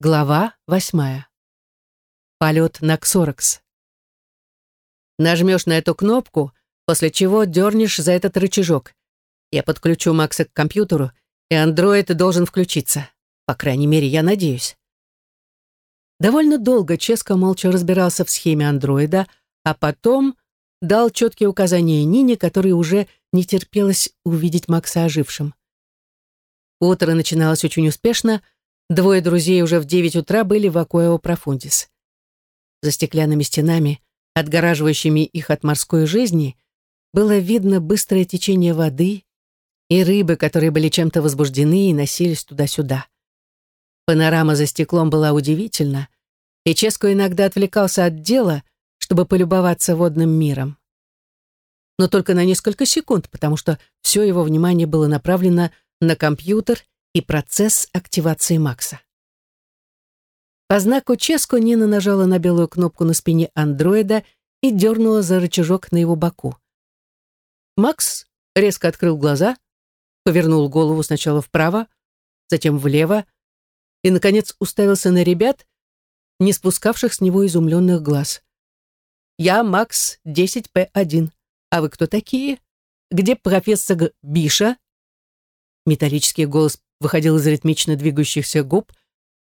Глава восьмая. Полет на Ксоракс. Нажмешь на эту кнопку, после чего дернешь за этот рычажок. Я подключу Макса к компьютеру, и андроид должен включиться. По крайней мере, я надеюсь. Довольно долго Ческо молча разбирался в схеме андроида, а потом дал четкие указания Нине, которой уже не терпелось увидеть Макса ожившим. Утро начиналось очень успешно, Двое друзей уже в девять утра были в Акуэо Профундис. За стеклянными стенами, отгораживающими их от морской жизни, было видно быстрое течение воды и рыбы, которые были чем-то возбуждены и носились туда-сюда. Панорама за стеклом была удивительна, и Ческо иногда отвлекался от дела, чтобы полюбоваться водным миром. Но только на несколько секунд, потому что все его внимание было направлено на компьютер и процесс активации Макса. По знаку Ческо Нина нажала на белую кнопку на спине андроида и дернула за рычажок на его боку. Макс резко открыл глаза, повернул голову сначала вправо, затем влево и, наконец, уставился на ребят, не спускавших с него изумленных глаз. «Я Макс 10П1. А вы кто такие? Где профессор Биша?» Металлический голос выходил из ритмично двигающихся губ,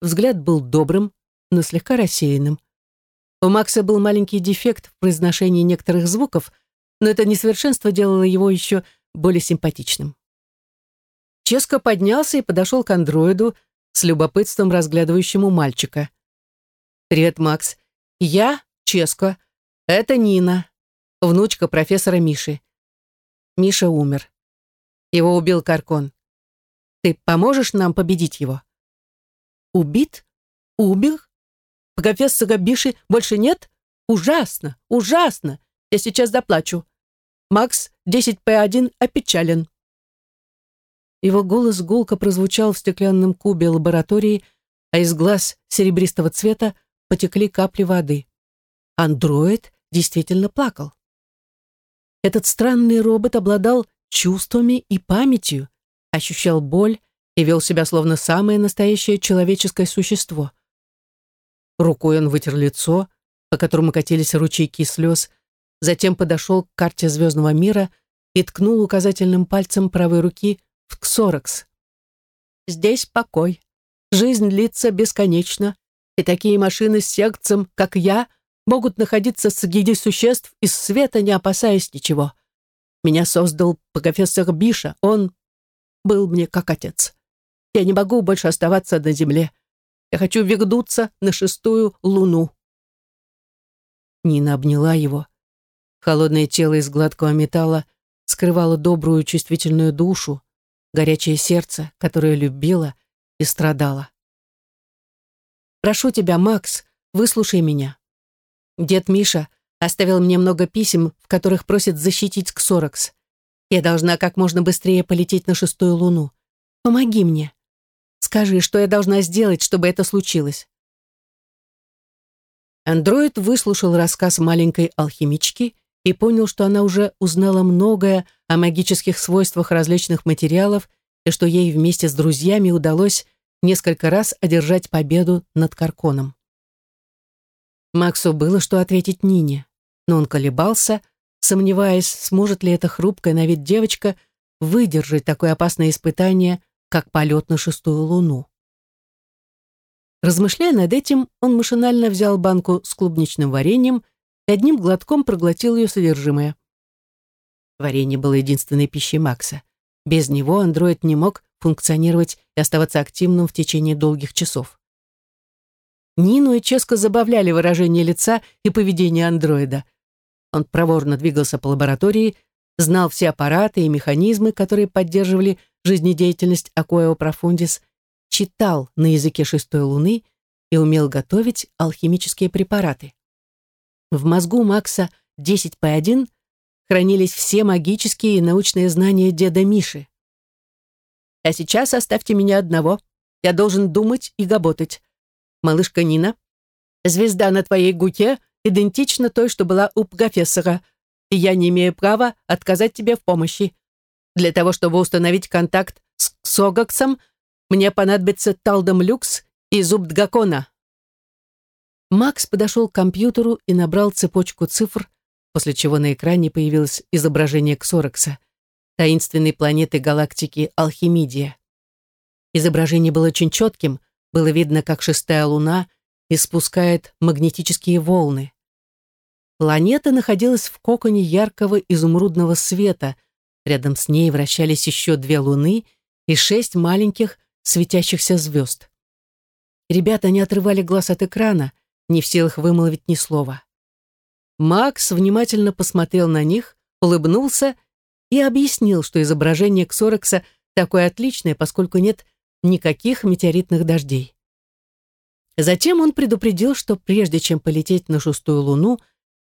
взгляд был добрым, но слегка рассеянным. У Макса был маленький дефект в произношении некоторых звуков, но это несовершенство делало его еще более симпатичным. Ческо поднялся и подошел к андроиду с любопытством разглядывающему мальчика. «Привет, Макс. Я Ческо. Это Нина, внучка профессора Миши. Миша умер. Его убил Каркон. Ты поможешь нам победить его? Убит? Убил? Профессора Биши больше нет? Ужасно, ужасно. Я сейчас заплачу. Макс 10П1 опечален. Его голос гулко прозвучал в стеклянном кубе лаборатории, а из глаз серебристого цвета потекли капли воды. Андроид действительно плакал. Этот странный робот обладал чувствами и памятью, ощущал боль и вел себя словно самое настоящее человеческое существо. Рукой он вытер лицо, по которому катились ручейки слез, затем подошел к карте звездного мира и ткнул указательным пальцем правой руки в Ксоракс. «Здесь покой. Жизнь длится бесконечно, и такие машины с сердцем, как я, могут находиться среди существ из света, не опасаясь ничего. Меня создал профессор Биша, он был мне как отец. Я не могу больше оставаться на земле. Я хочу вернуться на шестую луну. Нина обняла его. Холодное тело из гладкого металла скрывало добрую чувствительную душу, горячее сердце, которое любило и страдало. «Прошу тебя, Макс, выслушай меня. Дед Миша оставил мне много писем, в которых просит защитить Ксоракс. Я должна как можно быстрее полететь на шестую луну. Помоги мне. Скажи, что я должна сделать, чтобы это случилось. Андроид выслушал рассказ маленькой алхимички и понял, что она уже узнала многое о магических свойствах различных материалов и что ей вместе с друзьями удалось несколько раз одержать победу над Карконом. Максу было что ответить Нине, но он колебался, сомневаясь, сможет ли эта хрупкая на вид девочка выдержать такое опасное испытание, как полет на шестую луну. Размышляя над этим, он машинально взял банку с клубничным вареньем и одним глотком проглотил ее содержимое. Варенье было единственной пищей Макса. Без него андроид не мог функционировать и оставаться активным в течение долгих часов. Нину и Ческо забавляли выражение лица и поведение андроида – он проворно двигался по лаборатории, знал все аппараты и механизмы, которые поддерживали жизнедеятельность Акоэо Профундис, читал на языке шестой луны и умел готовить алхимические препараты. В мозгу Макса 10 по 1 хранились все магические и научные знания деда Миши. А сейчас оставьте меня одного. Я должен думать и работать. Малышка Нина, звезда на твоей гуке идентична той, что была у профессора, и я не имею права отказать тебе в помощи. Для того, чтобы установить контакт с Ксогаксом, мне понадобится Талдом Люкс и зуб Дгакона. Макс подошел к компьютеру и набрал цепочку цифр, после чего на экране появилось изображение Ксорекса, таинственной планеты галактики Алхимидия. Изображение было очень четким, было видно, как шестая луна испускает магнетические волны. Планета находилась в коконе яркого изумрудного света. Рядом с ней вращались еще две луны и шесть маленьких светящихся звезд. Ребята не отрывали глаз от экрана, не в силах вымолвить ни слова. Макс внимательно посмотрел на них, улыбнулся и объяснил, что изображение Ксорекса такое отличное, поскольку нет никаких метеоритных дождей. Затем он предупредил, что прежде чем полететь на шестую луну,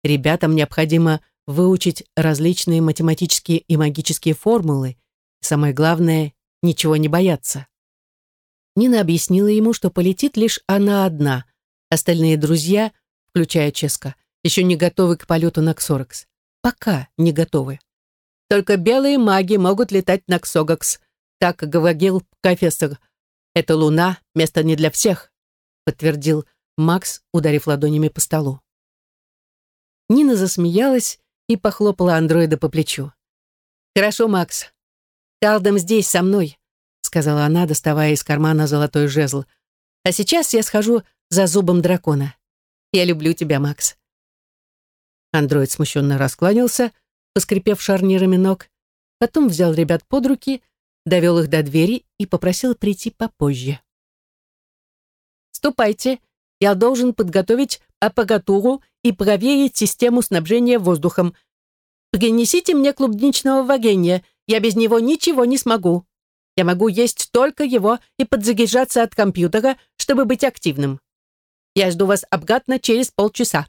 ребятам необходимо выучить различные математические и магические формулы, самое главное, ничего не бояться. Нина объяснила ему, что полетит лишь она одна, остальные друзья, включая Ческа, еще не готовы к полету на Ксоракс. Пока не готовы. Только белые маги могут летать на Ксогакс, так говорил профессор. Это луна, место не для всех, подтвердил Макс, ударив ладонями по столу. Нина засмеялась и похлопала андроида по плечу. «Хорошо, Макс. Талдом здесь, со мной», сказала она, доставая из кармана золотой жезл. «А сейчас я схожу за зубом дракона. Я люблю тебя, Макс». Андроид смущенно раскланялся, поскрипев шарнирами ног, потом взял ребят под руки, довел их до двери и попросил прийти попозже. «Ступайте, я должен подготовить аппаратуру и проверить систему снабжения воздухом. Принесите мне клубничного варенья, я без него ничего не смогу. Я могу есть только его и подзаряжаться от компьютера, чтобы быть активным. Я жду вас обратно через полчаса».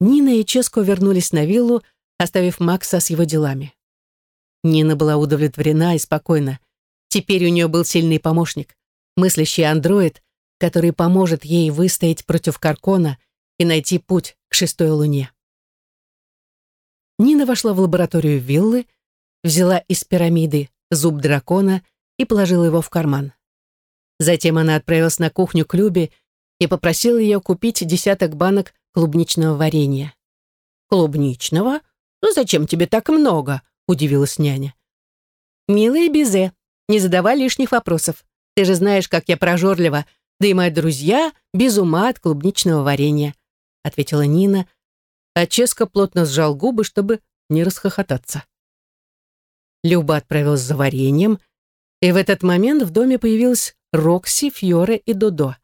Нина и Ческо вернулись на виллу, оставив Макса с его делами. Нина была удовлетворена и спокойна. Теперь у нее был сильный помощник, мыслящий андроид, который поможет ей выстоять против Каркона и найти путь к шестой луне. Нина вошла в лабораторию виллы, взяла из пирамиды зуб дракона и положила его в карман. Затем она отправилась на кухню к Любе и попросила ее купить десяток банок клубничного варенья. «Клубничного? Ну зачем тебе так много?» — удивилась няня. «Милая Бизе, не задавай лишних вопросов. Ты же знаешь, как я прожорлива, да и мои друзья без ума от клубничного варенья», — ответила Нина, а Ческа плотно сжал губы, чтобы не расхохотаться. Люба отправилась за вареньем, и в этот момент в доме появилась Рокси, Фьоре и Додо.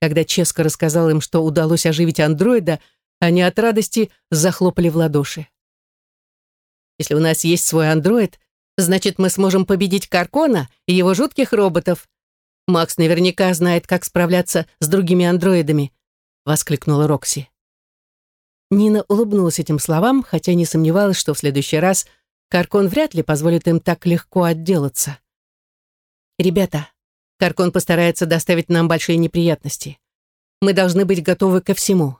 Когда Ческа рассказал им, что удалось оживить андроида, они от радости захлопали в ладоши. «Если у нас есть свой андроид, значит, мы сможем победить Каркона и его жутких роботов. Макс наверняка знает, как справляться с другими андроидами», — воскликнула Рокси. Нина улыбнулась этим словам, хотя не сомневалась, что в следующий раз Каркон вряд ли позволит им так легко отделаться. «Ребята, Каркон постарается доставить нам большие неприятности. Мы должны быть готовы ко всему.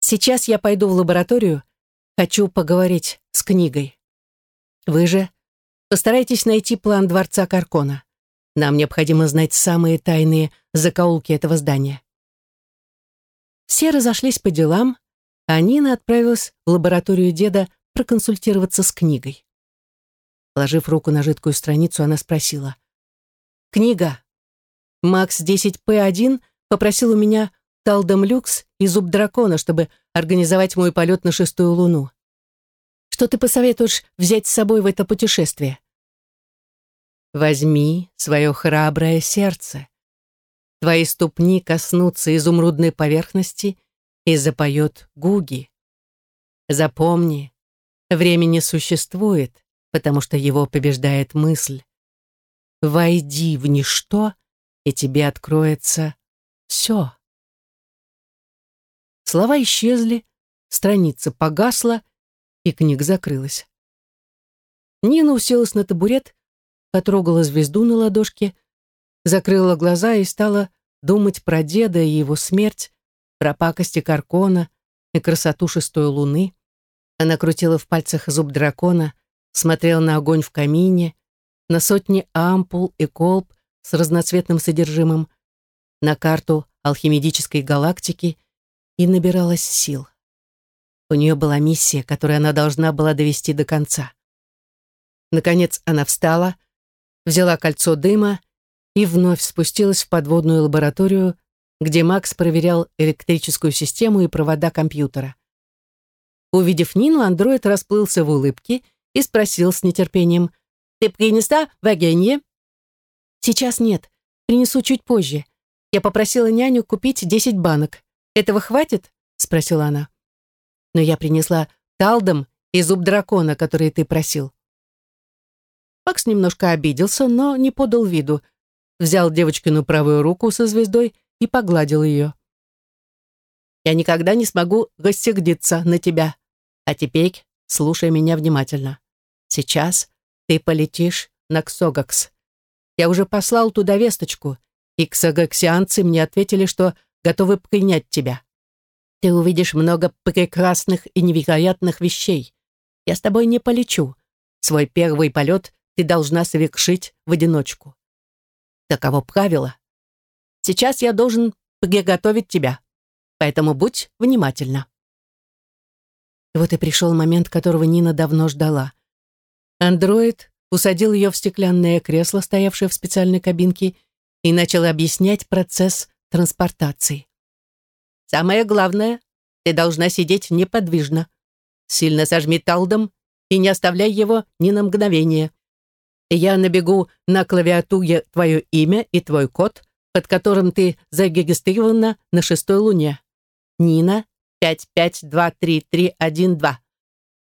Сейчас я пойду в лабораторию, хочу поговорить с книгой. Вы же постарайтесь найти план дворца Каркона. Нам необходимо знать самые тайные закоулки этого здания. Все разошлись по делам, а Нина отправилась в лабораторию деда проконсультироваться с книгой. Положив руку на жидкую страницу, она спросила. «Книга, Макс 10П1 попросил у меня Талдом Люкс и Зуб Дракона, чтобы организовать мой полет на шестую луну. Что ты посоветуешь взять с собой в это путешествие? Возьми свое храброе сердце. Твои ступни коснутся изумрудной поверхности и запоет гуги. Запомни, время не существует, потому что его побеждает мысль. Войди в ничто — и тебе откроется все. Слова исчезли, страница погасла, и книга закрылась. Нина уселась на табурет, потрогала звезду на ладошке, закрыла глаза и стала думать про деда и его смерть, про пакости Каркона и красоту шестой луны. Она крутила в пальцах зуб дракона, смотрела на огонь в камине, на сотни ампул и колб, с разноцветным содержимым, на карту алхимедической галактики и набиралась сил. У нее была миссия, которую она должна была довести до конца. Наконец она встала, взяла кольцо дыма и вновь спустилась в подводную лабораторию, где Макс проверял электрическую систему и провода компьютера. Увидев Нину, андроид расплылся в улыбке и спросил с нетерпением, «Ты принесла варенье?» «Сейчас нет. Принесу чуть позже. Я попросила няню купить 10 банок. Этого хватит?» — спросила она. «Но я принесла талдом и зуб дракона, который ты просил». Макс немножко обиделся, но не подал виду. Взял девочкину правую руку со звездой и погладил ее. «Я никогда не смогу рассердиться на тебя. А теперь слушай меня внимательно. Сейчас ты полетишь на Ксогакс. Я уже послал туда весточку, и ксагаксианцы мне ответили, что готовы принять тебя. Ты увидишь много прекрасных и невероятных вещей. Я с тобой не полечу. Свой первый полет ты должна совершить в одиночку. Таково правило. Сейчас я должен приготовить тебя, поэтому будь внимательна. Вот и пришел момент, которого Нина давно ждала. Андроид усадил ее в стеклянное кресло, стоявшее в специальной кабинке, и начал объяснять процесс транспортации. «Самое главное, ты должна сидеть неподвижно. Сильно сожми талдом и не оставляй его ни на мгновение. Я набегу на клавиатуре твое имя и твой код, под которым ты зарегистрирована на шестой луне. Нина 55233112.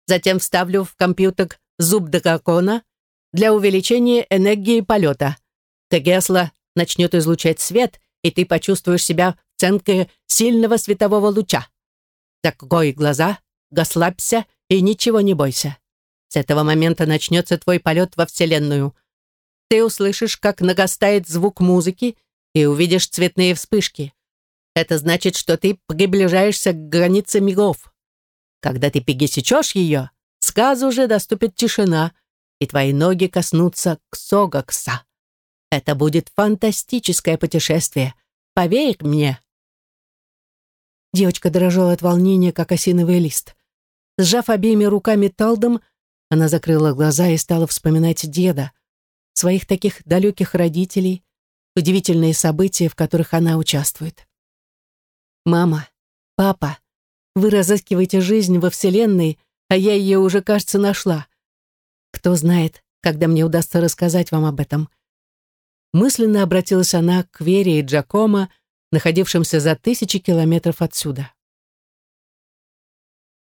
Затем вставлю в компьютер зуб дракона для увеличения энергии полета. Тегесла начнет излучать свет, и ты почувствуешь себя в центре сильного светового луча. Закрой глаза, расслабься и ничего не бойся. С этого момента начнется твой полет во Вселенную. Ты услышишь, как нагостает звук музыки и увидишь цветные вспышки. Это значит, что ты приближаешься к границе миров. Когда ты пересечешь ее, сразу же доступит тишина, и твои ноги коснутся Ксогакса. Это будет фантастическое путешествие. Поверь мне. Девочка дрожала от волнения, как осиновый лист. Сжав обеими руками талдом, она закрыла глаза и стала вспоминать деда, своих таких далеких родителей, удивительные события, в которых она участвует. «Мама, папа, вы разыскиваете жизнь во Вселенной, а я ее уже, кажется, нашла. Кто знает, когда мне удастся рассказать вам об этом». Мысленно обратилась она к Вере и Джакомо, находившимся за тысячи километров отсюда.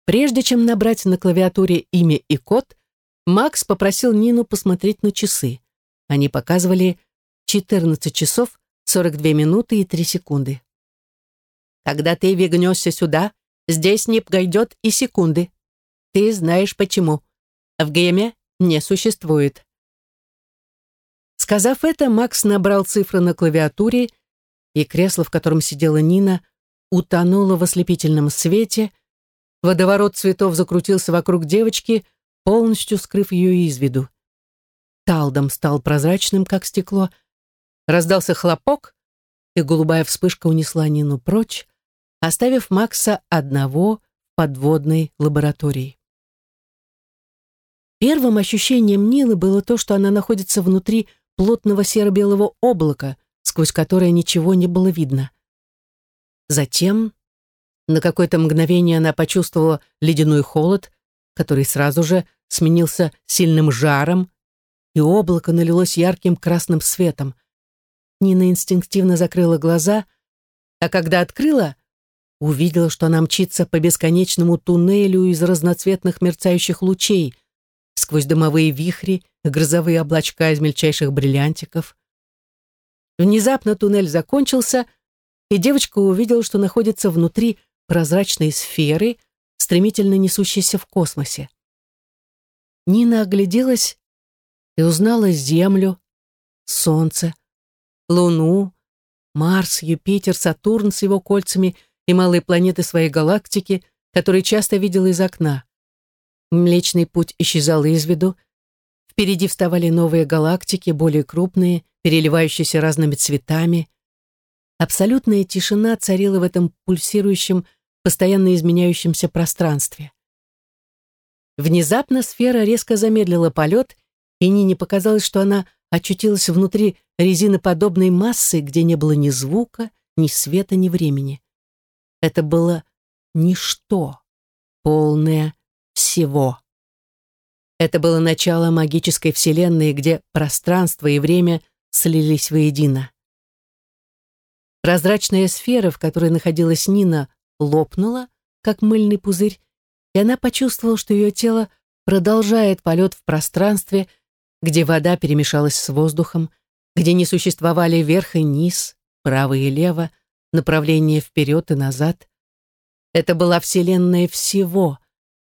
Прежде чем набрать на клавиатуре имя и код, Макс попросил Нину посмотреть на часы. Они показывали 14 часов 42 минуты и 3 секунды. Когда ты вернешься сюда, здесь не пройдет и секунды. Ты знаешь почему. Время не существует. Сказав это, Макс набрал цифры на клавиатуре, и кресло, в котором сидела Нина, утонуло в ослепительном свете. Водоворот цветов закрутился вокруг девочки, полностью скрыв ее из виду. Талдом стал прозрачным, как стекло. Раздался хлопок, и голубая вспышка унесла Нину прочь, оставив Макса одного в подводной лаборатории. Первым ощущением Нины было то, что она находится внутри плотного серо-белого облака, сквозь которое ничего не было видно. Затем на какое-то мгновение она почувствовала ледяной холод, который сразу же сменился сильным жаром, и облако налилось ярким красным светом. Нина инстинктивно закрыла глаза, а когда открыла, увидела, что она мчится по бесконечному туннелю из разноцветных мерцающих лучей, сквозь дымовые вихри, грозовые облачка из мельчайших бриллиантиков. Внезапно туннель закончился, и девочка увидела, что находится внутри прозрачной сферы, стремительно несущейся в космосе. Нина огляделась и узнала Землю, Солнце, Луну, Марс, Юпитер, Сатурн с его кольцами — и малые планеты своей галактики, которые часто видела из окна. Млечный путь исчезал из виду. Впереди вставали новые галактики, более крупные, переливающиеся разными цветами. Абсолютная тишина царила в этом пульсирующем, постоянно изменяющемся пространстве. Внезапно сфера резко замедлила полет, и Нине показалось, что она очутилась внутри резиноподобной массы, где не было ни звука, ни света, ни времени. Это было ничто, полное всего. Это было начало магической вселенной, где пространство и время слились воедино. Прозрачная сфера, в которой находилась Нина, лопнула, как мыльный пузырь, и она почувствовала, что ее тело продолжает полет в пространстве, где вода перемешалась с воздухом, где не существовали верх и низ, право и лево, направление вперед и назад. Это была вселенная всего,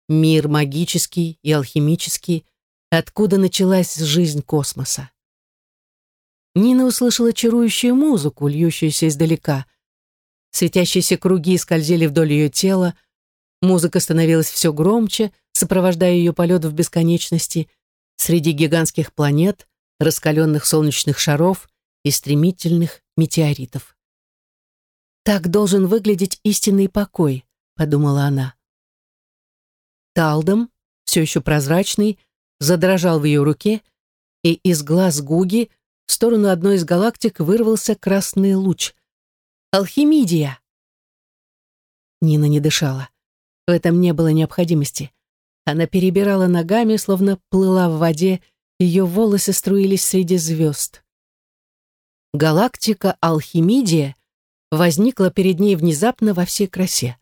мир магический и алхимический, откуда началась жизнь космоса. Нина услышала чарующую музыку, льющуюся издалека. Светящиеся круги скользили вдоль ее тела, музыка становилась все громче, сопровождая ее полет в бесконечности среди гигантских планет, раскаленных солнечных шаров и стремительных метеоритов. «Так должен выглядеть истинный покой», — подумала она. Талдом, все еще прозрачный, задрожал в ее руке, и из глаз Гуги в сторону одной из галактик вырвался красный луч. «Алхимидия!» Нина не дышала. В этом не было необходимости. Она перебирала ногами, словно плыла в воде, ее волосы струились среди звезд. Галактика Алхимидия возникла перед ней внезапно во всей красе.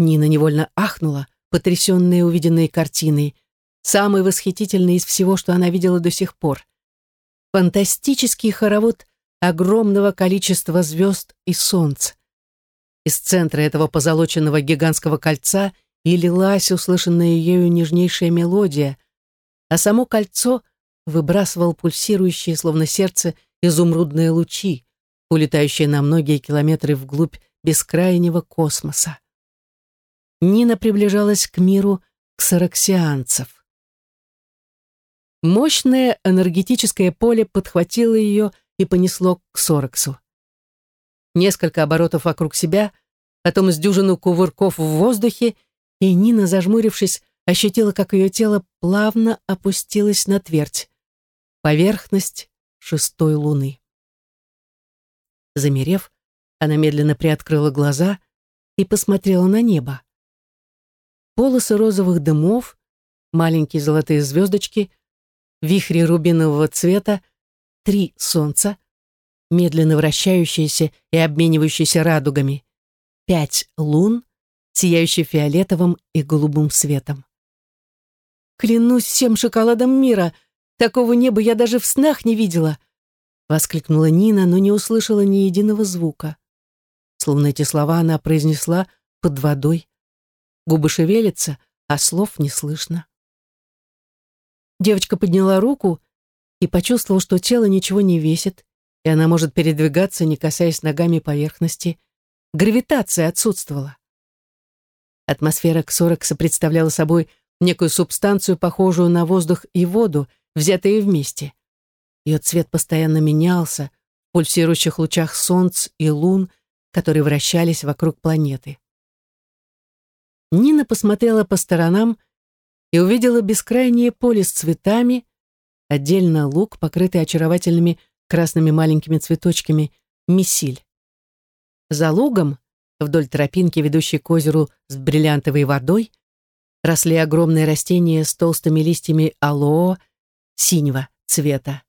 Нина невольно ахнула, потрясенная увиденной картиной, самой восхитительной из всего, что она видела до сих пор. Фантастический хоровод огромного количества звезд и солнц. Из центра этого позолоченного гигантского кольца и лилась услышанная ею нежнейшая мелодия, а само кольцо выбрасывал пульсирующие, словно сердце, изумрудные лучи, улетающие на многие километры вглубь бескрайнего космоса. Нина приближалась к миру ксараксианцев. Мощное энергетическое поле подхватило ее и понесло к Сорексу. Несколько оборотов вокруг себя, потом с дюжину кувырков в воздухе, и Нина, зажмурившись, ощутила, как ее тело плавно опустилось на твердь, поверхность шестой луны. Замерев, она медленно приоткрыла глаза и посмотрела на небо. Полосы розовых дымов, маленькие золотые звездочки, вихри рубинового цвета, три солнца, медленно вращающиеся и обменивающиеся радугами, пять лун, сияющие фиолетовым и голубым светом. «Клянусь всем шоколадом мира! Такого неба я даже в снах не видела!» Воскликнула Нина, но не услышала ни единого звука. Словно эти слова она произнесла под водой. Губы шевелятся, а слов не слышно. Девочка подняла руку и почувствовала, что тело ничего не весит, и она может передвигаться, не касаясь ногами поверхности. Гравитация отсутствовала. Атмосфера Ксорекса представляла собой некую субстанцию, похожую на воздух и воду, взятые вместе. Ее цвет постоянно менялся в пульсирующих лучах солнц и лун, которые вращались вокруг планеты. Нина посмотрела по сторонам и увидела бескрайнее поле с цветами, отдельно луг, покрытый очаровательными красными маленькими цветочками, месиль. За лугом, вдоль тропинки, ведущей к озеру с бриллиантовой водой, росли огромные растения с толстыми листьями алоэ синего цвета,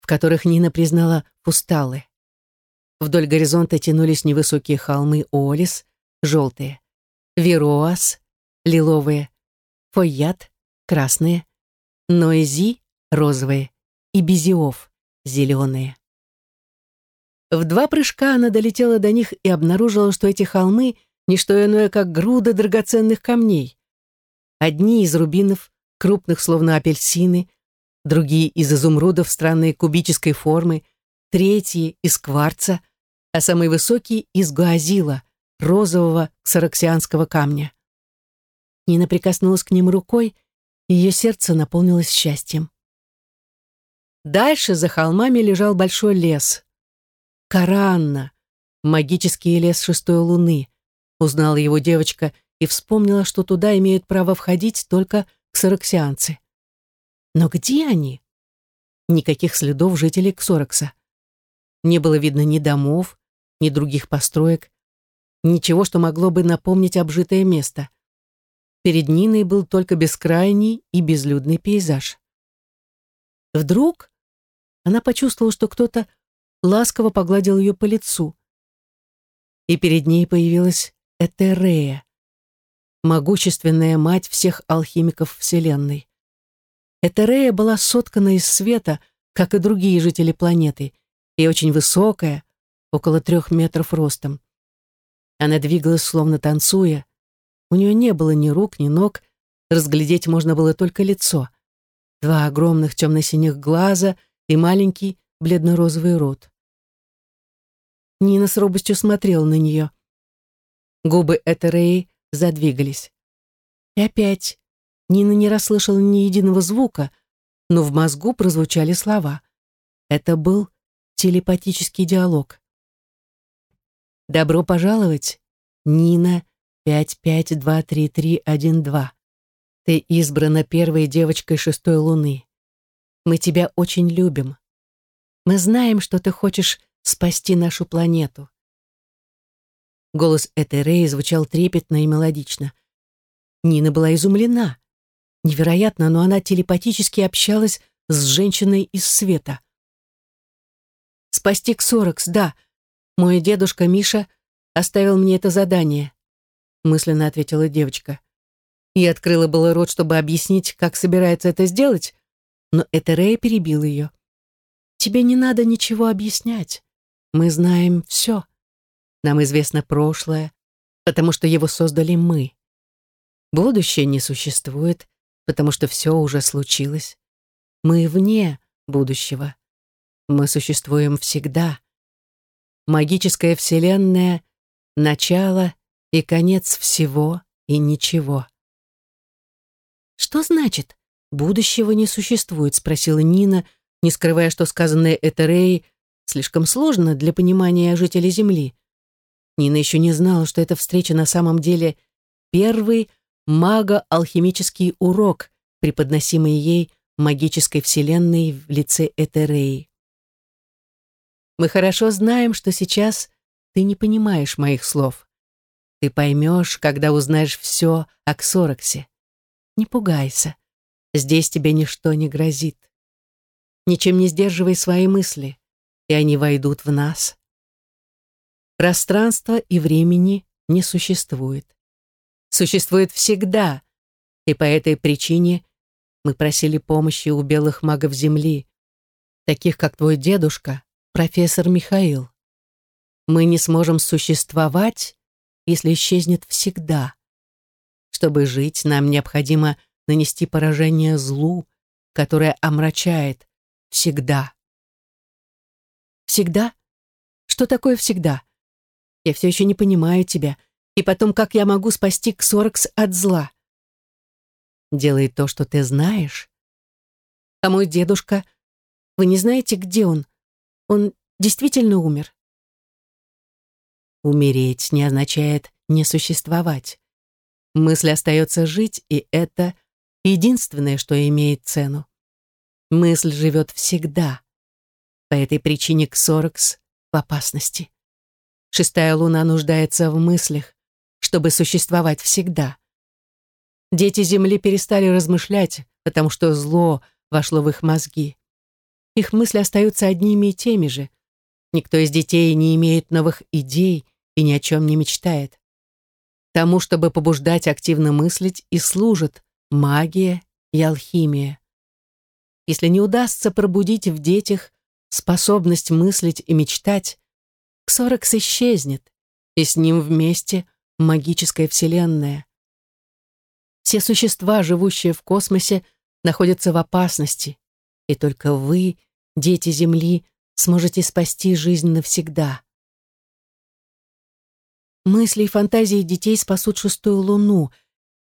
в которых Нина признала фусталы. Вдоль горизонта тянулись невысокие холмы Олис, желтые, Вероас, лиловые, Фойят, красные, Ноэзи, розовые и Безиов, зеленые. В два прыжка она долетела до них и обнаружила, что эти холмы — не что иное, как груда драгоценных камней. Одни из рубинов, крупных, словно апельсины, другие из изумрудов странной кубической формы, третьи из кварца, а самый высокий из гуазила, розового ксараксианского камня. Нина прикоснулась к ним рукой, и ее сердце наполнилось счастьем. Дальше за холмами лежал большой лес. Каранна, магический лес шестой луны, узнала его девочка и вспомнила, что туда имеют право входить только ксороксианцы. Но где они? Никаких следов жителей Ксорокса. Не было видно ни домов, ни других построек, ничего, что могло бы напомнить обжитое место. Перед Ниной был только бескрайний и безлюдный пейзаж. Вдруг она почувствовала, что кто-то ласково погладил ее по лицу. И перед ней появилась Этерея, могущественная мать всех алхимиков Вселенной. Этерея была соткана из света, как и другие жители планеты, и очень высокая, около трех метров ростом. Она двигалась, словно танцуя. У нее не было ни рук, ни ног, разглядеть можно было только лицо. Два огромных темно-синих глаза и маленький бледно-розовый рот. Нина с робостью смотрела на нее. Губы Этереи задвигались. И опять Нина не расслышала ни единого звука, но в мозгу прозвучали слова. Это был телепатический диалог. «Добро пожаловать, Нина 552331-2. Ты избрана первой девочкой шестой луны. Мы тебя очень любим. Мы знаем, что ты хочешь спасти нашу планету». Голос этой Реи звучал трепетно и мелодично. Нина была изумлена. Невероятно, но она телепатически общалась с женщиной из света. «Спасти Ксоракс, да. Мой дедушка Миша оставил мне это задание», мысленно ответила девочка. И открыла было рот, чтобы объяснить, как собирается это сделать, но Этерея перебил ее. «Тебе не надо ничего объяснять. Мы знаем все. Нам известно прошлое, потому что его создали мы. Будущее не существует, потому что все уже случилось. Мы вне будущего. Мы существуем всегда. Магическая вселенная — начало и конец всего и ничего. «Что значит, будущего не существует?» — спросила Нина, не скрывая, что сказанное Этерей слишком сложно для понимания жителей Земли. Нина еще не знала, что эта встреча на самом деле первый маго-алхимический урок, преподносимый ей магической вселенной в лице Этереи. Мы хорошо знаем, что сейчас ты не понимаешь моих слов. Ты поймешь, когда узнаешь все о Ксороксе. Не пугайся. Здесь тебе ничто не грозит. Ничем не сдерживай свои мысли, и они войдут в нас. Пространства и времени не существует. Существует всегда, и по этой причине мы просили помощи у белых магов Земли, таких как твой дедушка, профессор Михаил. Мы не сможем существовать, если исчезнет всегда. Чтобы жить, нам необходимо нанести поражение злу, которое омрачает всегда. Всегда? Что такое всегда? Я все еще не понимаю тебя. И потом, как я могу спасти Ксоракс от зла? Делай то, что ты знаешь. А мой дедушка, вы не знаете, где он? Он действительно умер? Умереть не означает не существовать. Мысль остается жить, и это единственное, что имеет цену. Мысль живет всегда. По этой причине Ксоракс в опасности. Шестая луна нуждается в мыслях, чтобы существовать всегда. Дети Земли перестали размышлять, потому что зло вошло в их мозги. Их мысли остаются одними и теми же. Никто из детей не имеет новых идей и ни о чем не мечтает. Тому, чтобы побуждать активно мыслить, и служат магия и алхимия. Если не удастся пробудить в детях способность мыслить и мечтать, Ксорекс исчезнет, и с ним вместе магическая вселенная. Все существа, живущие в космосе, находятся в опасности, и только вы, дети Земли, сможете спасти жизнь навсегда. Мысли и фантазии детей спасут шестую луну.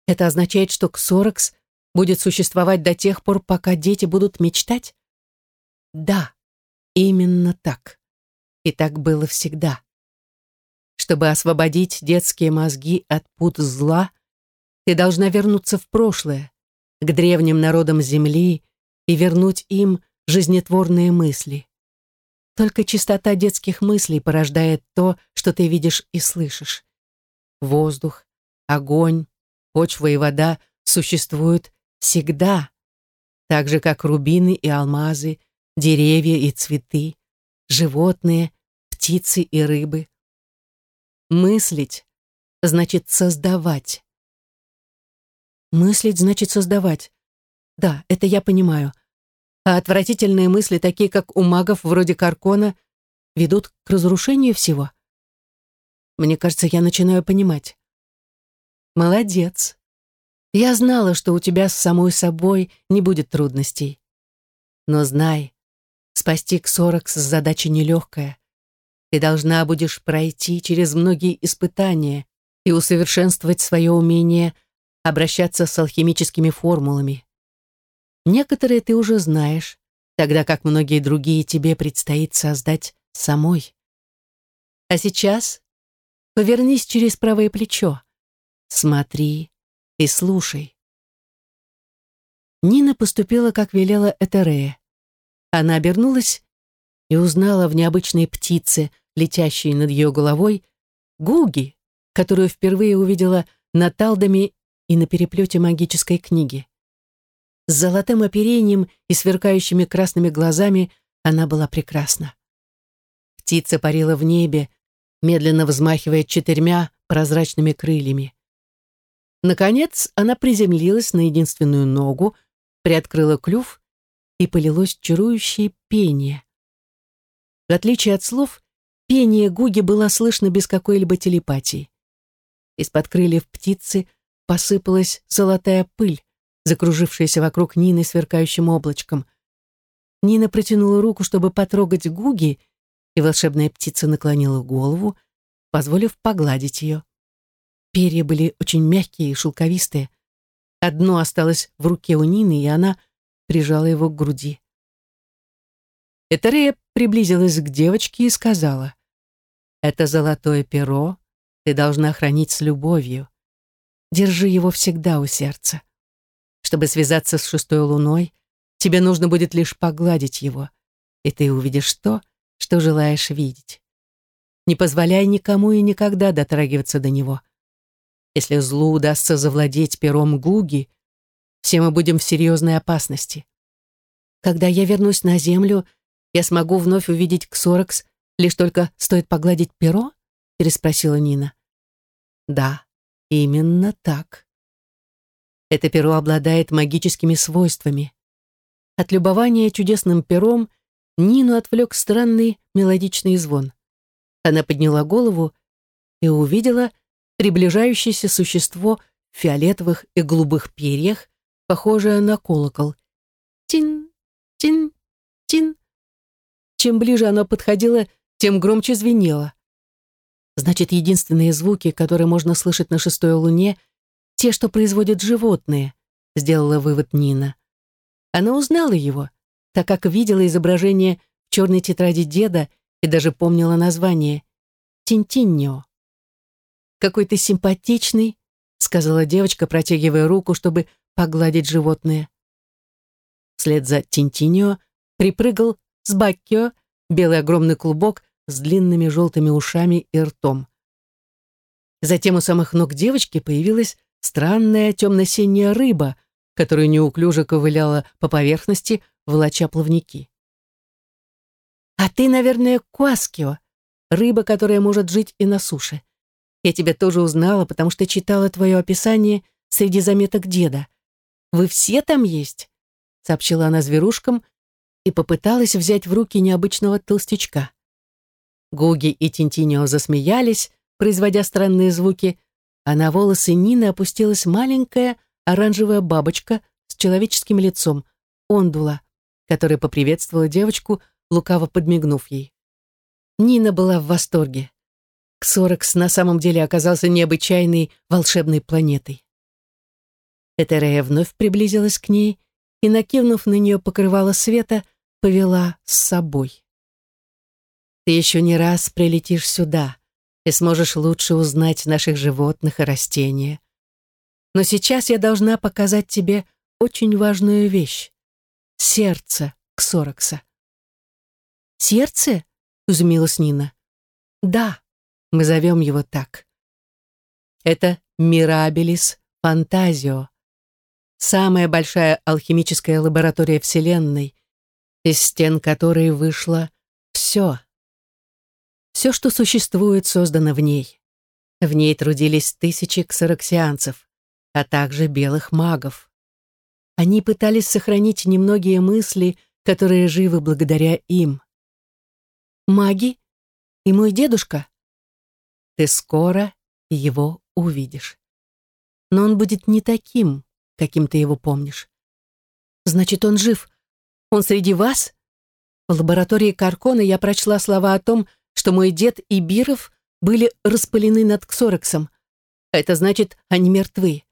Это означает, что Ксоракс будет существовать до тех пор, пока дети будут мечтать? Да, именно так. И так было всегда. Чтобы освободить детские мозги от пут зла, ты должна вернуться в прошлое, к древним народам Земли и вернуть им жизнетворные мысли. Только чистота детских мыслей порождает то, что ты видишь и слышишь. Воздух, огонь, почва и вода существуют всегда, так же, как рубины и алмазы, деревья и цветы, животные, птицы и рыбы. Мыслить значит создавать. Мыслить значит создавать. Да, это я понимаю. А отвратительные мысли, такие как у магов вроде Каркона, ведут к разрушению всего. Мне кажется, я начинаю понимать. Молодец. Я знала, что у тебя с самой собой не будет трудностей. Но знай, спасти Ксоракс задача нелегкая. Ты должна будешь пройти через многие испытания и усовершенствовать свое умение обращаться с алхимическими формулами. Некоторые ты уже знаешь, тогда как многие другие тебе предстоит создать самой. А сейчас повернись через правое плечо, смотри и слушай. Нина поступила, как велела Этерея. Она обернулась и узнала в необычной птице, летящей над ее головой, Гуги, которую впервые увидела на талдами и на переплете магической книги. С золотым оперением и сверкающими красными глазами она была прекрасна. Птица парила в небе, медленно взмахивая четырьмя прозрачными крыльями. Наконец она приземлилась на единственную ногу, приоткрыла клюв, и полилось чарующее пение. В отличие от слов, Пение Гуги было слышно без какой-либо телепатии. Из-под крыльев птицы посыпалась золотая пыль, закружившаяся вокруг Нины сверкающим облачком. Нина протянула руку, чтобы потрогать Гуги, и волшебная птица наклонила голову, позволив погладить ее. Перья были очень мягкие и шелковистые. Одно осталось в руке у Нины, и она прижала его к груди. Этерея приблизилась к девочке и сказала, это золотое перо ты должна хранить с любовью. Держи его всегда у сердца. Чтобы связаться с шестой луной, тебе нужно будет лишь погладить его, и ты увидишь то, что желаешь видеть. Не позволяй никому и никогда дотрагиваться до него. Если злу удастся завладеть пером Гуги, все мы будем в серьезной опасности. Когда я вернусь на землю, я смогу вновь увидеть Ксоракс Лишь только стоит погладить перо? переспросила Нина. Да, именно так. Это перо обладает магическими свойствами. От любования чудесным пером Нину отвлек странный мелодичный звон. Она подняла голову и увидела приближающееся существо в фиолетовых и голубых перьях, похожее на колокол. Тин, тин, тин. Чем ближе оно подходило, тем громче звенело. Значит, единственные звуки, которые можно слышать на шестой луне, те, что производят животные, сделала вывод Нина. Она узнала его, так как видела изображение в черной тетради деда и даже помнила название Тинтиннио. «Какой ты симпатичный», — сказала девочка, протягивая руку, чтобы погладить животное. Вслед за Тинтиннио припрыгал с Баккио, белый огромный клубок с длинными желтыми ушами и ртом. Затем у самых ног девочки появилась странная темно-синяя рыба, которая неуклюже ковыляла по поверхности, волоча плавники. «А ты, наверное, Куаскио, рыба, которая может жить и на суше. Я тебя тоже узнала, потому что читала твое описание среди заметок деда. Вы все там есть?» — сообщила она зверушкам и попыталась взять в руки необычного толстячка. Гуги и Тинтинио засмеялись, производя странные звуки, а на волосы Нины опустилась маленькая оранжевая бабочка с человеческим лицом, ондула, которая поприветствовала девочку, лукаво подмигнув ей. Нина была в восторге. Ксоракс на самом деле оказался необычайной волшебной планетой. Этерея вновь приблизилась к ней и, накинув на нее покрывало света, повела с собой. Ты еще не раз прилетишь сюда, и сможешь лучше узнать наших животных и растения. Но сейчас я должна показать тебе очень важную вещь — сердце Ксорокса. «Сердце?» — изумилась Нина. «Да, мы зовем его так. Это Мирабелис Фантазио, самая большая алхимическая лаборатория Вселенной, из стен которой вышло все. Все, что существует, создано в ней. В ней трудились тысячи ксароксианцев, а также белых магов. Они пытались сохранить немногие мысли, которые живы благодаря им. «Маги? И мой дедушка?» «Ты скоро его увидишь. Но он будет не таким, каким ты его помнишь. Значит, он жив. Он среди вас? В лаборатории Каркона я прочла слова о том, что мой дед и Биров были распылены над Ксорексом. Это значит, они мертвы.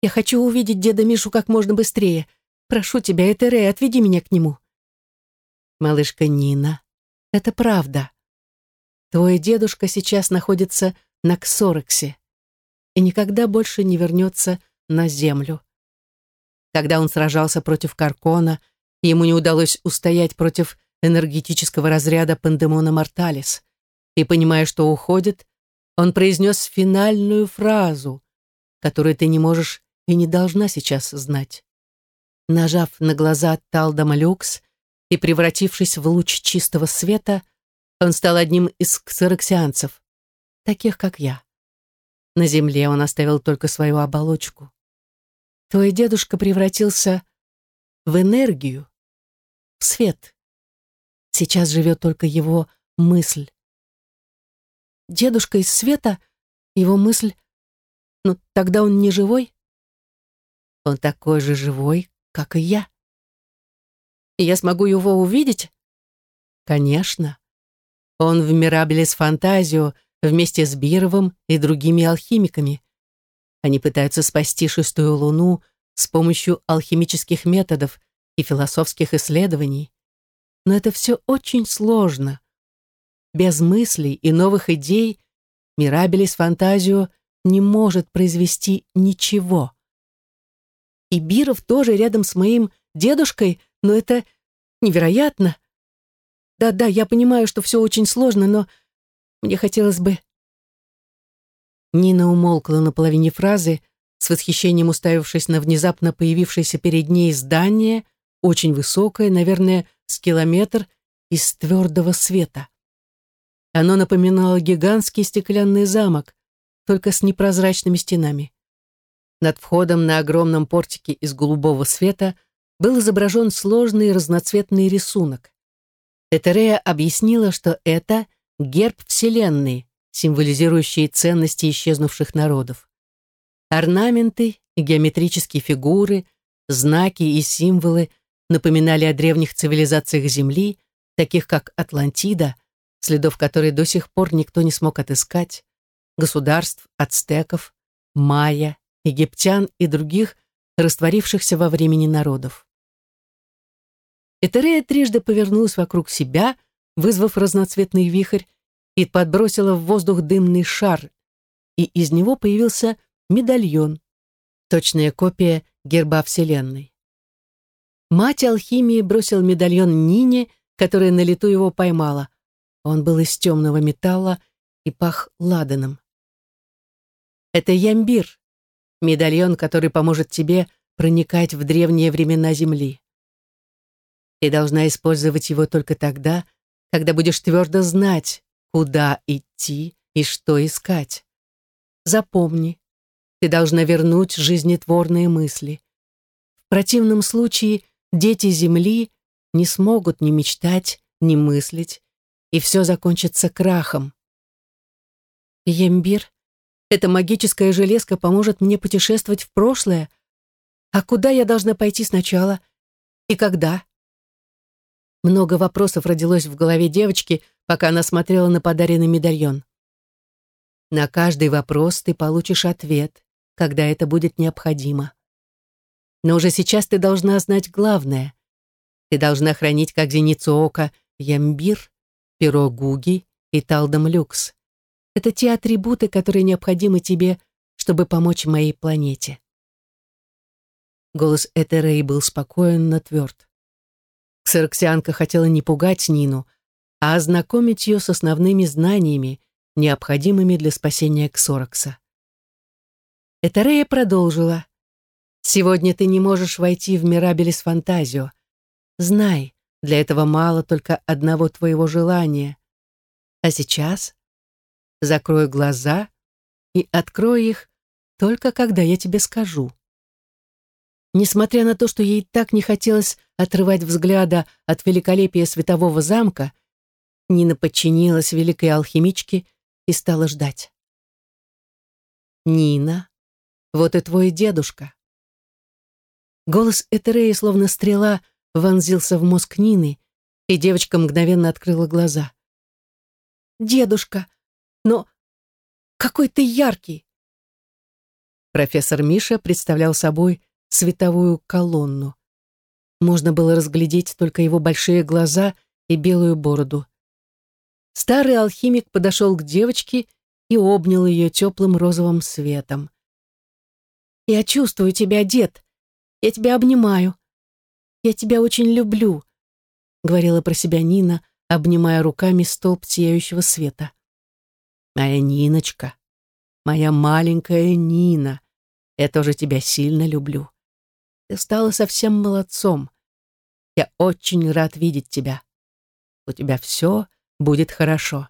Я хочу увидеть деда Мишу как можно быстрее. Прошу тебя, Этере, отведи меня к нему. Малышка Нина, это правда. Твой дедушка сейчас находится на Ксорексе и никогда больше не вернется на землю. Когда он сражался против Каркона, ему не удалось устоять против энергетического разряда Пандемона Морталис. И, понимая, что уходит, он произнес финальную фразу, которую ты не можешь и не должна сейчас знать. Нажав на глаза Талдома Люкс и превратившись в луч чистого света, он стал одним из ксероксианцев, таких как я. На земле он оставил только свою оболочку. Твой дедушка превратился в энергию, в свет. Сейчас живет только его мысль. Дедушка из света, его мысль, ну тогда он не живой? Он такой же живой, как и я. И я смогу его увидеть? Конечно. Он в Мирабелис Фантазио вместе с Бировым и другими алхимиками. Они пытаются спасти шестую луну с помощью алхимических методов и философских исследований. Но это все очень сложно. Без мыслей и новых идей Мирабелис Фантазио не может произвести ничего. И Биров тоже рядом с моим дедушкой, но это невероятно. Да-да, я понимаю, что все очень сложно, но мне хотелось бы...» Нина умолкла на половине фразы, с восхищением уставившись на внезапно появившееся перед ней здание, очень высокое, наверное, с километр, из твердого света. Оно напоминало гигантский стеклянный замок, только с непрозрачными стенами. Над входом на огромном портике из голубого света был изображен сложный разноцветный рисунок. Этерея объяснила, что это герб Вселенной, символизирующий ценности исчезнувших народов. Орнаменты и геометрические фигуры, знаки и символы напоминали о древних цивилизациях Земли, таких как Атлантида, следов которой до сих пор никто не смог отыскать, государств, ацтеков, майя, египтян и других, растворившихся во времени народов. Этерея трижды повернулась вокруг себя, вызвав разноцветный вихрь, и подбросила в воздух дымный шар, и из него появился медальон, точная копия герба Вселенной. Мать алхимии бросил медальон Нине, которая на лету его поймала. Он был из темного металла и пах ладаном. Это ямбир, медальон, который поможет тебе проникать в древние времена Земли. Ты должна использовать его только тогда, когда будешь твердо знать, куда идти и что искать. Запомни, ты должна вернуть жизнетворные мысли. В противном случае дети Земли не смогут ни мечтать, ни мыслить, и все закончится крахом. Ембир, эта магическая железка поможет мне путешествовать в прошлое. А куда я должна пойти сначала? И когда? Много вопросов родилось в голове девочки, пока она смотрела на подаренный медальон. На каждый вопрос ты получишь ответ, когда это будет необходимо. Но уже сейчас ты должна знать главное. Ты должна хранить как зеницу ока ямбир, перо гуги и талдом люкс. Это те атрибуты, которые необходимы тебе, чтобы помочь моей планете. Голос Этерей был спокоен, но тверд. Ксероксианка хотела не пугать Нину, а ознакомить ее с основными знаниями, необходимыми для спасения Ксорокса. Этерея продолжила. «Сегодня ты не можешь войти в Мирабелис Фантазио. Знай, для этого мало только одного твоего желания. А сейчас закрой глаза и открой их только когда я тебе скажу». Несмотря на то, что ей так не хотелось отрывать взгляда от великолепия светового замка, Нина подчинилась великой алхимичке и стала ждать. «Нина, вот и твой дедушка». Голос Этереи, словно стрела, вонзился в мозг Нины, и девочка мгновенно открыла глаза. «Дедушка, но какой ты яркий!» Профессор Миша представлял собой световую колонну. Можно было разглядеть только его большие глаза и белую бороду. Старый алхимик подошел к девочке и обнял ее теплым розовым светом. «Я чувствую тебя, дед. Я тебя обнимаю. Я тебя очень люблю», — говорила про себя Нина, обнимая руками столб сияющего света. «Моя Ниночка, моя маленькая Нина, я тоже тебя сильно люблю. Ты стала совсем молодцом. Я очень рад видеть тебя. У тебя все будет хорошо.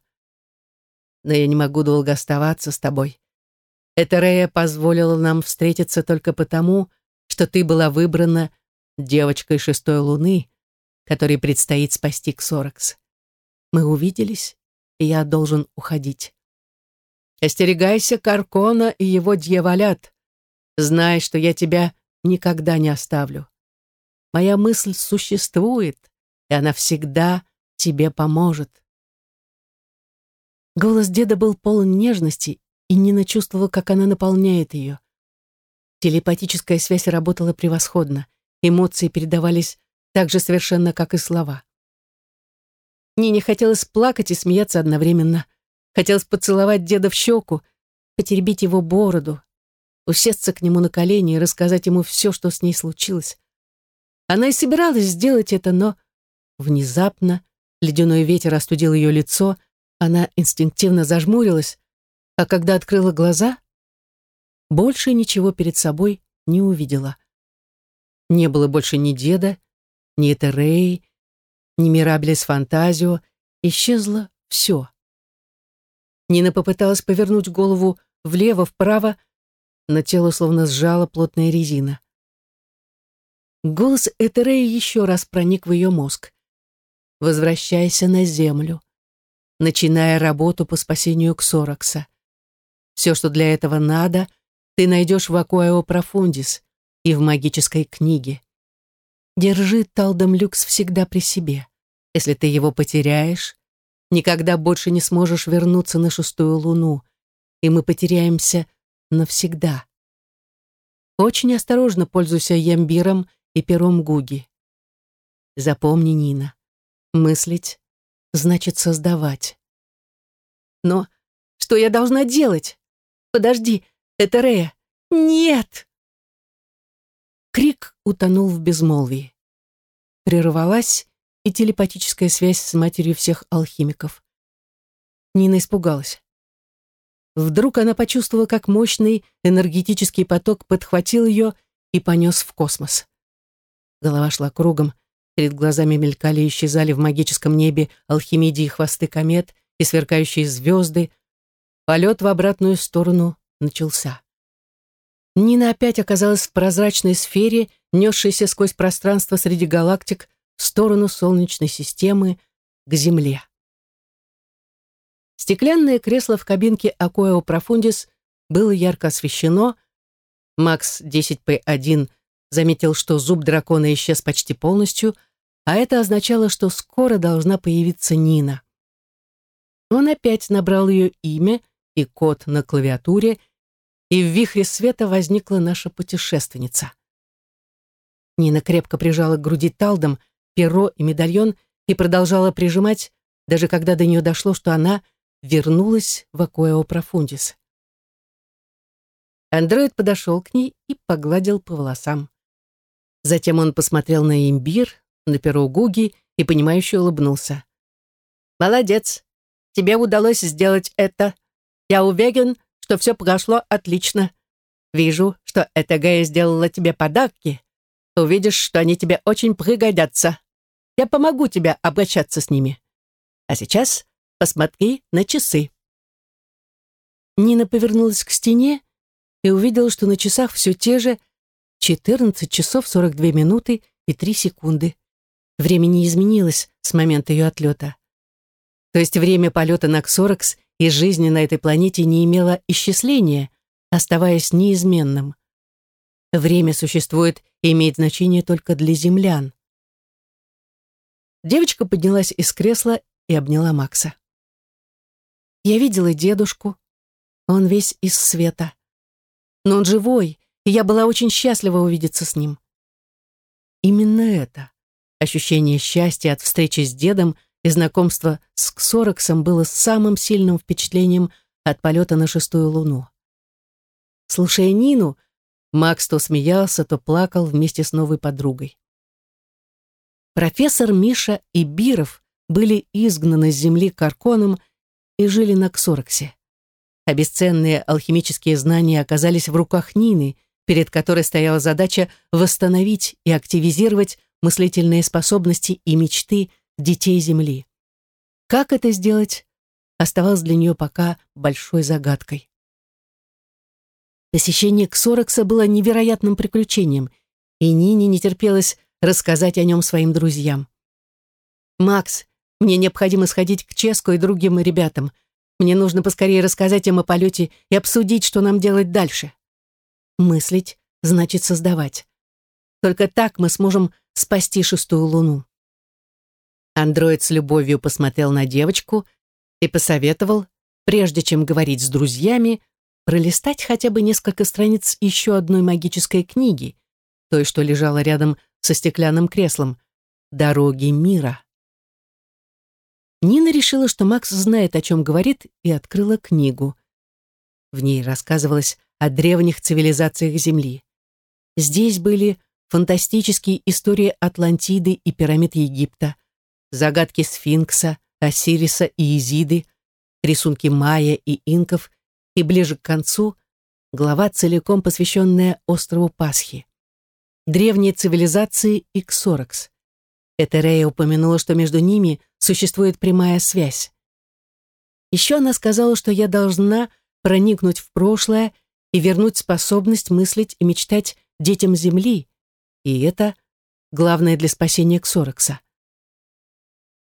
Но я не могу долго оставаться с тобой. Эта Рея позволила нам встретиться только потому, что ты была выбрана девочкой шестой луны, которой предстоит спасти Ксоракс. Мы увиделись, и я должен уходить. Остерегайся Каркона и его дьяволят. Знай, что я тебя никогда не оставлю. Моя мысль существует, и она всегда тебе поможет. Голос деда был полон нежности, и Нина чувствовала, как она наполняет ее. Телепатическая связь работала превосходно. Эмоции передавались так же совершенно, как и слова. Нине хотелось плакать и смеяться одновременно. Хотелось поцеловать деда в щеку, потеребить его бороду, усесться к нему на колени и рассказать ему все, что с ней случилось. Она и собиралась сделать это, но внезапно ледяной ветер остудил ее лицо, она инстинктивно зажмурилась, а когда открыла глаза, больше ничего перед собой не увидела. Не было больше ни деда, ни Этерей, ни Мирабелис Фантазио, исчезло все. Нина попыталась повернуть голову влево-вправо, но тело словно сжала плотная резина. Голос Этерея еще раз проник в ее мозг. «Возвращайся на землю начиная работу по спасению Ксоракса. Все, что для этого надо, ты найдешь в Акуэо Профундис и в магической книге. Держи Талдом Люкс всегда при себе. Если ты его потеряешь, никогда больше не сможешь вернуться на шестую луну, и мы потеряемся навсегда. Очень осторожно пользуйся ямбиром и пером Гуги. Запомни, Нина, мыслить значит создавать. Но что я должна делать? Подожди, это Рея. Нет! Крик утонул в безмолвии. Прервалась и телепатическая связь с матерью всех алхимиков. Нина испугалась. Вдруг она почувствовала, как мощный энергетический поток подхватил ее и понес в космос. Голова шла кругом, Перед глазами мелькали и исчезали в магическом небе алхимидии хвосты комет и сверкающие звезды. Полет в обратную сторону начался. Нина опять оказалась в прозрачной сфере, несшейся сквозь пространство среди галактик в сторону Солнечной системы, к Земле. Стеклянное кресло в кабинке Акоэо Профундис было ярко освещено. Макс 10П1 заметил, что зуб дракона исчез почти полностью, а это означало, что скоро должна появиться Нина. Он опять набрал ее имя и код на клавиатуре, и в вихре света возникла наша путешественница. Нина крепко прижала к груди талдом перо и медальон и продолжала прижимать, даже когда до нее дошло, что она вернулась в Акуэо Профундис. Андроид подошел к ней и погладил по волосам. Затем он посмотрел на имбирь, на перо Гуги и, понимающе улыбнулся. «Молодец! Тебе удалось сделать это. Я уверен, что все прошло отлично. Вижу, что эта Гая сделала тебе подарки. Увидишь, что они тебе очень пригодятся. Я помогу тебе обращаться с ними. А сейчас посмотри на часы». Нина повернулась к стене и увидела, что на часах все те же 14 часов 42 минуты и 3 секунды. Время не изменилось с момента ее отлета. То есть время полета на Ксоракс и жизни на этой планете не имело исчисления, оставаясь неизменным. Время существует и имеет значение только для землян. Девочка поднялась из кресла и обняла Макса. Я видела дедушку. Он весь из света. Но он живой, и я была очень счастлива увидеться с ним. Именно это, ощущение счастья от встречи с дедом и знакомства с Ксороксом было самым сильным впечатлением от полета на шестую луну. Слушая Нину, Макс то смеялся, то плакал вместе с новой подругой. Профессор Миша и Биров были изгнаны с земли Карконом и жили на Ксороксе а бесценные алхимические знания оказались в руках Нины, перед которой стояла задача восстановить и активизировать мыслительные способности и мечты детей Земли. Как это сделать, оставалось для нее пока большой загадкой. Посещение Ксорокса было невероятным приключением, и Нине не терпелось рассказать о нем своим друзьям. «Макс, мне необходимо сходить к Ческу и другим ребятам. Мне нужно поскорее рассказать им о полете и обсудить, что нам делать дальше. Мыслить значит создавать. Только так мы сможем спасти шестую луну. Андроид с любовью посмотрел на девочку и посоветовал, прежде чем говорить с друзьями, пролистать хотя бы несколько страниц еще одной магической книги, той, что лежала рядом со стеклянным креслом «Дороги мира». Нина решила, что Макс знает, о чем говорит, и открыла книгу. В ней рассказывалось о древних цивилизациях Земли. Здесь были фантастические истории Атлантиды и пирамид Египта, загадки сфинкса, Осириса и Изиды, рисунки майя и инков, и ближе к концу глава, целиком посвященная острову Пасхи. Древние цивилизации и. Этерея упомянула, что между ними существует прямая связь. Еще она сказала, что я должна проникнуть в прошлое и вернуть способность мыслить и мечтать детям Земли, и это главное для спасения Ксорокса.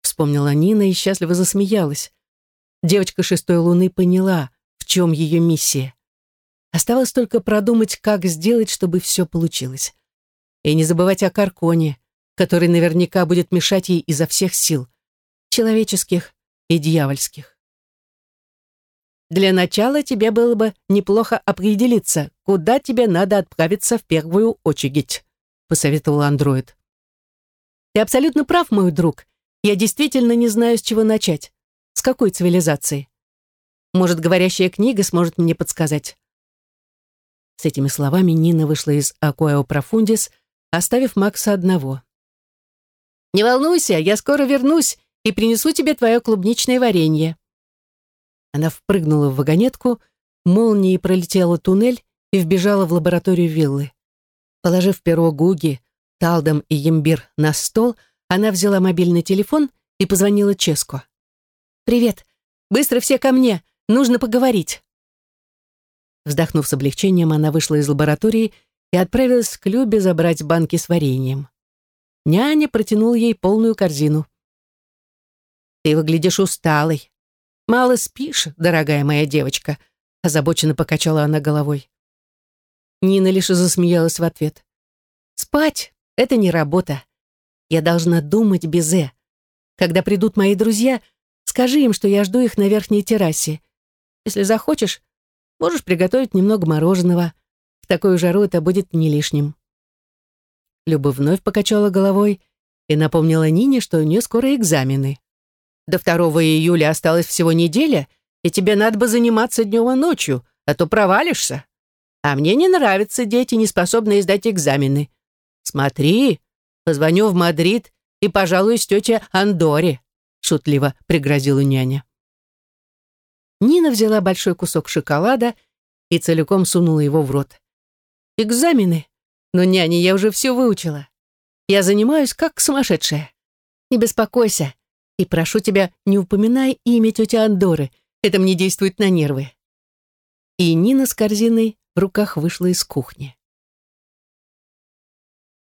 Вспомнила Нина и счастливо засмеялась. Девочка шестой луны поняла, в чем ее миссия. Оставалось только продумать, как сделать, чтобы все получилось. И не забывать о Карконе, который наверняка будет мешать ей изо всех сил, человеческих и дьявольских. Для начала тебе было бы неплохо определиться, куда тебе надо отправиться в первую очередь, посоветовал андроид. Ты абсолютно прав, мой друг. Я действительно не знаю, с чего начать. С какой цивилизации? Может, говорящая книга сможет мне подсказать. С этими словами Нина вышла из Акуэо Профундис, оставив Макса одного. «Не волнуйся, я скоро вернусь и принесу тебе твое клубничное варенье». Она впрыгнула в вагонетку, молнией пролетела туннель и вбежала в лабораторию виллы. Положив перо Гуги, Талдом и Ембир на стол, она взяла мобильный телефон и позвонила Ческу. «Привет! Быстро все ко мне! Нужно поговорить!» Вздохнув с облегчением, она вышла из лаборатории и отправилась к Любе забрать банки с вареньем. Няня протянула ей полную корзину. «Ты выглядишь усталой. Мало спишь, дорогая моя девочка», озабоченно покачала она головой. Нина лишь засмеялась в ответ. «Спать — это не работа. Я должна думать без «э». Когда придут мои друзья, скажи им, что я жду их на верхней террасе. Если захочешь, можешь приготовить немного мороженого. В такую жару это будет не лишним». Люба вновь покачала головой и напомнила Нине, что у нее скоро экзамены. До 2 июля осталась всего неделя, и тебе надо бы заниматься днем и ночью, а то провалишься. А мне не нравятся дети, не способные сдать экзамены. Смотри, позвоню в Мадрид и пожалуюсь тете Андоре», шутливо пригрозила няня. Нина взяла большой кусок шоколада и целиком сунула его в рот. «Экзамены? Но, няня, я уже все выучила. Я занимаюсь как сумасшедшая. Не беспокойся. И прошу тебя, не упоминай имя тети Андоры. Это мне действует на нервы». И Нина с корзиной в руках вышла из кухни.